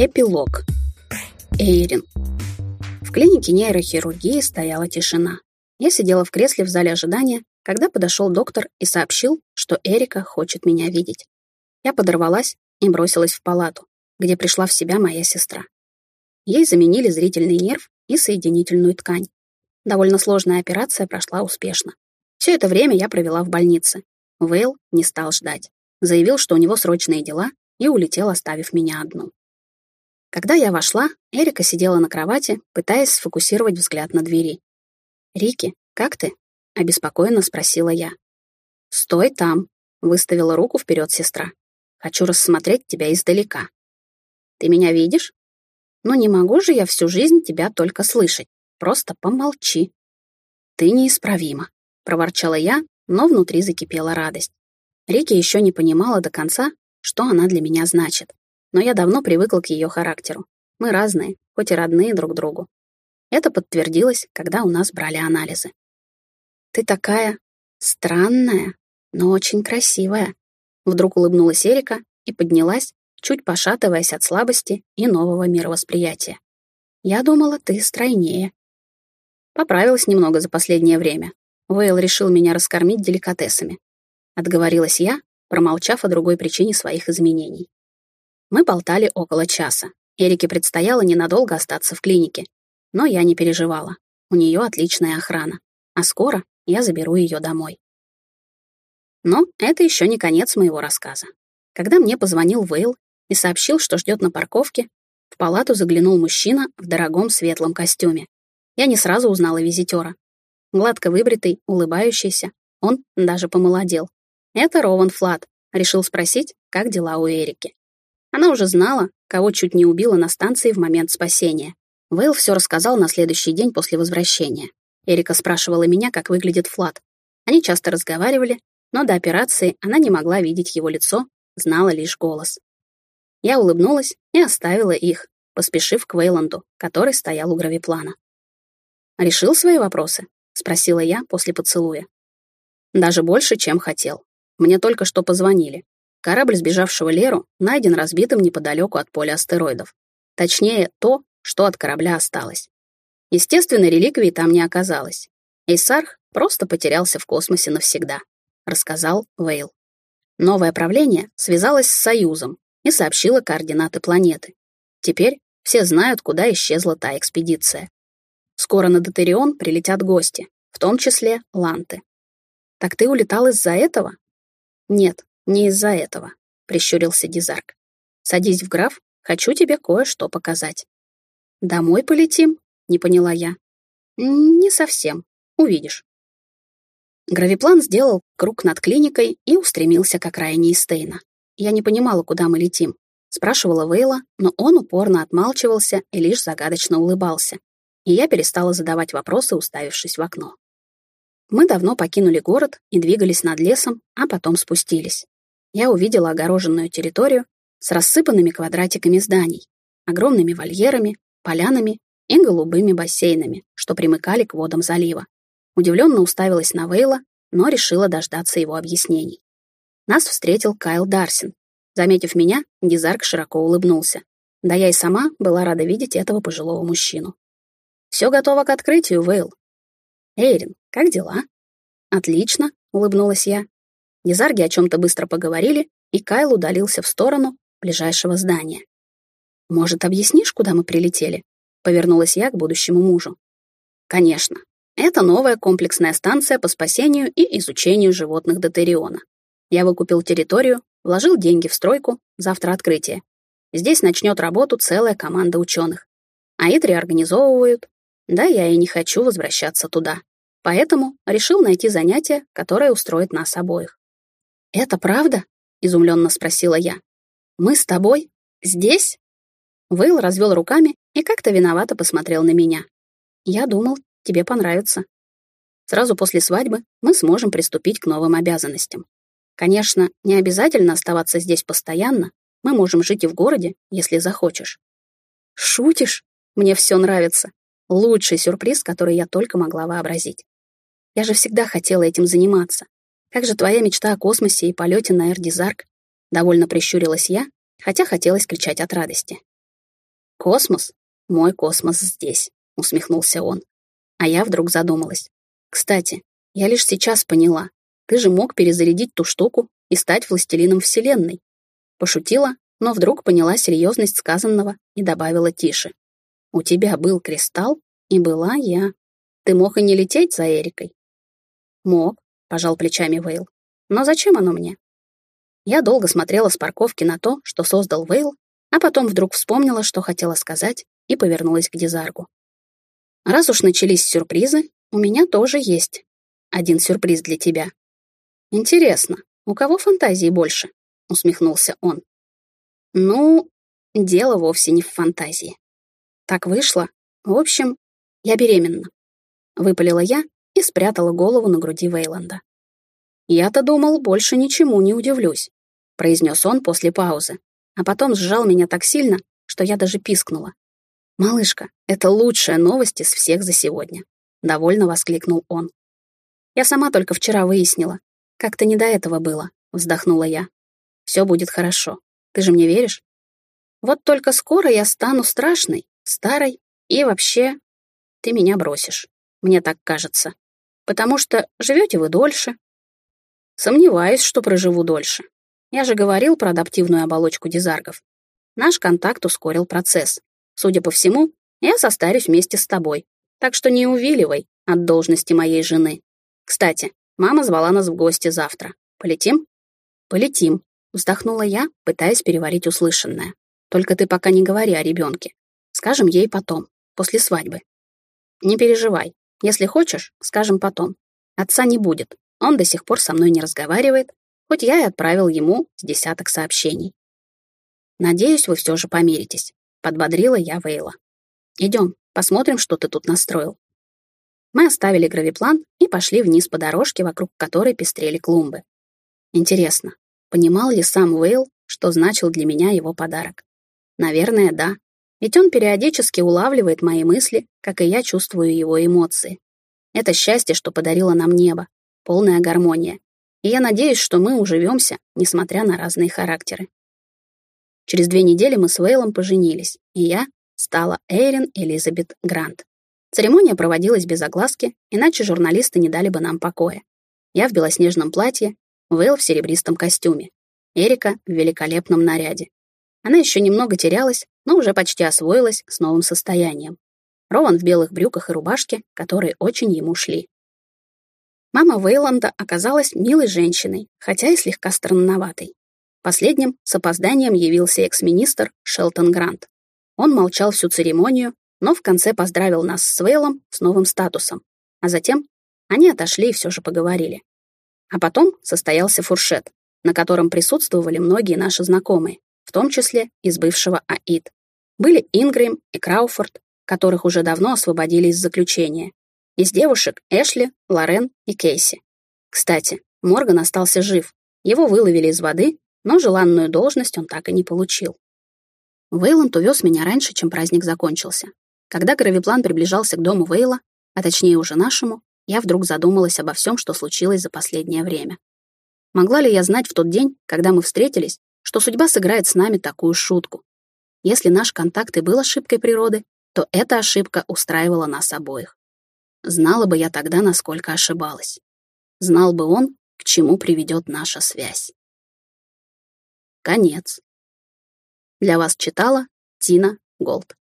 Эпилог. Эйрин. В клинике нейрохирургии стояла тишина. Я сидела в кресле в зале ожидания, когда подошел доктор и сообщил, что Эрика хочет меня видеть. Я подорвалась и бросилась в палату, где пришла в себя моя сестра. Ей заменили зрительный нерв и соединительную ткань. Довольно сложная операция прошла успешно. Все это время я провела в больнице. Вейл не стал ждать. Заявил, что у него срочные дела, и улетел, оставив меня одну. Когда я вошла, Эрика сидела на кровати, пытаясь сфокусировать взгляд на двери. «Рики, как ты?» — обеспокоенно спросила я. «Стой там», — выставила руку вперед сестра. «Хочу рассмотреть тебя издалека». «Ты меня видишь?» «Ну не могу же я всю жизнь тебя только слышать. Просто помолчи». «Ты неисправима», — проворчала я, но внутри закипела радость. Рики еще не понимала до конца, что она для меня значит но я давно привыкла к ее характеру. Мы разные, хоть и родные друг другу. Это подтвердилось, когда у нас брали анализы. «Ты такая странная, но очень красивая», вдруг улыбнулась Эрика и поднялась, чуть пошатываясь от слабости и нового мировосприятия. «Я думала, ты стройнее». Поправилась немного за последнее время. Вейл решил меня раскормить деликатесами. Отговорилась я, промолчав о другой причине своих изменений. Мы болтали около часа. Эрике предстояло ненадолго остаться в клинике. Но я не переживала. У нее отличная охрана. А скоро я заберу ее домой. Но это еще не конец моего рассказа. Когда мне позвонил Вейл и сообщил, что ждет на парковке, в палату заглянул мужчина в дорогом светлом костюме. Я не сразу узнала визитера. Гладко выбритый, улыбающийся, он даже помолодел. Это Рован Флат. Решил спросить, как дела у Эрики. Она уже знала, кого чуть не убила на станции в момент спасения. Вейл все рассказал на следующий день после возвращения. Эрика спрашивала меня, как выглядит Флат. Они часто разговаривали, но до операции она не могла видеть его лицо, знала лишь голос. Я улыбнулась и оставила их, поспешив к Вейланду, который стоял у гравиплана. «Решил свои вопросы?» — спросила я после поцелуя. «Даже больше, чем хотел. Мне только что позвонили. Корабль сбежавшего Леру найден разбитым неподалеку от поля астероидов. Точнее, то, что от корабля осталось. Естественной реликвии там не оказалось. Эйсарх просто потерялся в космосе навсегда, рассказал Вейл. Новое правление связалось с Союзом и сообщило координаты планеты. Теперь все знают, куда исчезла та экспедиция. Скоро на Дотерион прилетят гости, в том числе Ланты. Так ты улетал из-за этого? Нет, «Не из-за этого», — прищурился Дизарк. «Садись в граф, хочу тебе кое-что показать». «Домой полетим?» — не поняла я. «Не совсем. Увидишь». Гравиплан сделал круг над клиникой и устремился к окраине Истейна. Я не понимала, куда мы летим. Спрашивала Вейла, но он упорно отмалчивался и лишь загадочно улыбался. И я перестала задавать вопросы, уставившись в окно. Мы давно покинули город и двигались над лесом, а потом спустились я увидела огороженную территорию с рассыпанными квадратиками зданий, огромными вольерами, полянами и голубыми бассейнами, что примыкали к водам залива. Удивленно уставилась на Вейла, но решила дождаться его объяснений. Нас встретил Кайл Дарсин. Заметив меня, Гизарк широко улыбнулся. Да я и сама была рада видеть этого пожилого мужчину. «Все готово к открытию, Вейл». «Эйрин, как дела?» «Отлично», — улыбнулась я. Незарги о чем-то быстро поговорили, и Кайл удалился в сторону ближайшего здания. «Может, объяснишь, куда мы прилетели?» — повернулась я к будущему мужу. «Конечно. Это новая комплексная станция по спасению и изучению животных Дотериона. Я выкупил территорию, вложил деньги в стройку, завтра открытие. Здесь начнет работу целая команда ученых. А Итри организовывают. Да, я и не хочу возвращаться туда. Поэтому решил найти занятие, которое устроит нас обоих. «Это правда?» — изумленно спросила я. «Мы с тобой? Здесь?» Вейл развел руками и как-то виновато посмотрел на меня. «Я думал, тебе понравится. Сразу после свадьбы мы сможем приступить к новым обязанностям. Конечно, не обязательно оставаться здесь постоянно, мы можем жить и в городе, если захочешь». «Шутишь? Мне все нравится. Лучший сюрприз, который я только могла вообразить. Я же всегда хотела этим заниматься. Как же твоя мечта о космосе и полете на Эрдизарк? Довольно прищурилась я, хотя хотелось кричать от радости. Космос? Мой космос здесь, усмехнулся он. А я вдруг задумалась. Кстати, я лишь сейчас поняла. Ты же мог перезарядить ту штуку и стать властелином Вселенной. Пошутила, но вдруг поняла серьезность сказанного и добавила тише. У тебя был кристалл, и была я. Ты мог и не лететь за Эрикой. Мог, пожал плечами Вейл. Но зачем оно мне? Я долго смотрела с парковки на то, что создал Вейл, а потом вдруг вспомнила, что хотела сказать, и повернулась к Дизаргу. Раз уж начались сюрпризы, у меня тоже есть один сюрприз для тебя. Интересно, у кого фантазии больше? Усмехнулся он. Ну, дело вовсе не в фантазии. Так вышло. В общем, я беременна. Выпалила я и спрятала голову на груди Вейланда. Я-то думал, больше ничему не удивлюсь, произнес он после паузы, а потом сжал меня так сильно, что я даже пискнула. «Малышка, это лучшая новость из всех за сегодня», — довольно воскликнул он. «Я сама только вчера выяснила. Как-то не до этого было», — вздохнула я. «Все будет хорошо. Ты же мне веришь? Вот только скоро я стану страшной, старой и вообще ты меня бросишь. Мне так кажется. Потому что живете вы дольше. Сомневаюсь, что проживу дольше. Я же говорил про адаптивную оболочку дизаргов. Наш контакт ускорил процесс. Судя по всему, я состарюсь вместе с тобой. Так что не увиливай от должности моей жены. Кстати, мама звала нас в гости завтра. Полетим? Полетим, вздохнула я, пытаясь переварить услышанное. Только ты пока не говори о ребенке. Скажем ей потом, после свадьбы. Не переживай. Если хочешь, скажем потом. Отца не будет. Он до сих пор со мной не разговаривает, хоть я и отправил ему с десяток сообщений. Надеюсь, вы все же помиритесь. Подбодрила я Вейла. «Идем, посмотрим, что ты тут настроил». Мы оставили гравиплан и пошли вниз по дорожке, вокруг которой пестрели клумбы. Интересно, понимал ли сам Вейл, что значил для меня его подарок? Наверное, да. Ведь он периодически улавливает мои мысли, как и я чувствую его эмоции. Это счастье, что подарило нам небо, полная гармония. И я надеюсь, что мы уживемся, несмотря на разные характеры. Через две недели мы с Вейлом поженились, и я стала Эйрин Элизабет Грант. Церемония проводилась без огласки, иначе журналисты не дали бы нам покоя. Я в белоснежном платье, Вейл в серебристом костюме, Эрика в великолепном наряде. Она еще немного терялась, но уже почти освоилась с новым состоянием. Рован в белых брюках и рубашке, которые очень ему шли. Мама Вейланда оказалась милой женщиной, хотя и слегка странноватой. Последним с опозданием явился экс-министр Шелтон Грант. Он молчал всю церемонию, но в конце поздравил нас с Вейлом с новым статусом. А затем они отошли и все же поговорили. А потом состоялся фуршет, на котором присутствовали многие наши знакомые, в том числе из бывшего АИД. Были Ингрэм и Крауфорд, которых уже давно освободили из заключения. Из девушек Эшли, Лорен и Кейси. Кстати, Морган остался жив. Его выловили из воды но желанную должность он так и не получил. Вейланд увез меня раньше, чем праздник закончился. Когда гравиплан приближался к дому Вейла, а точнее уже нашему, я вдруг задумалась обо всем, что случилось за последнее время. Могла ли я знать в тот день, когда мы встретились, что судьба сыграет с нами такую шутку? Если наш контакт и был ошибкой природы, то эта ошибка устраивала нас обоих. Знала бы я тогда, насколько ошибалась. Знал бы он, к чему приведет наша связь. Конец. Для вас читала Тина Голд.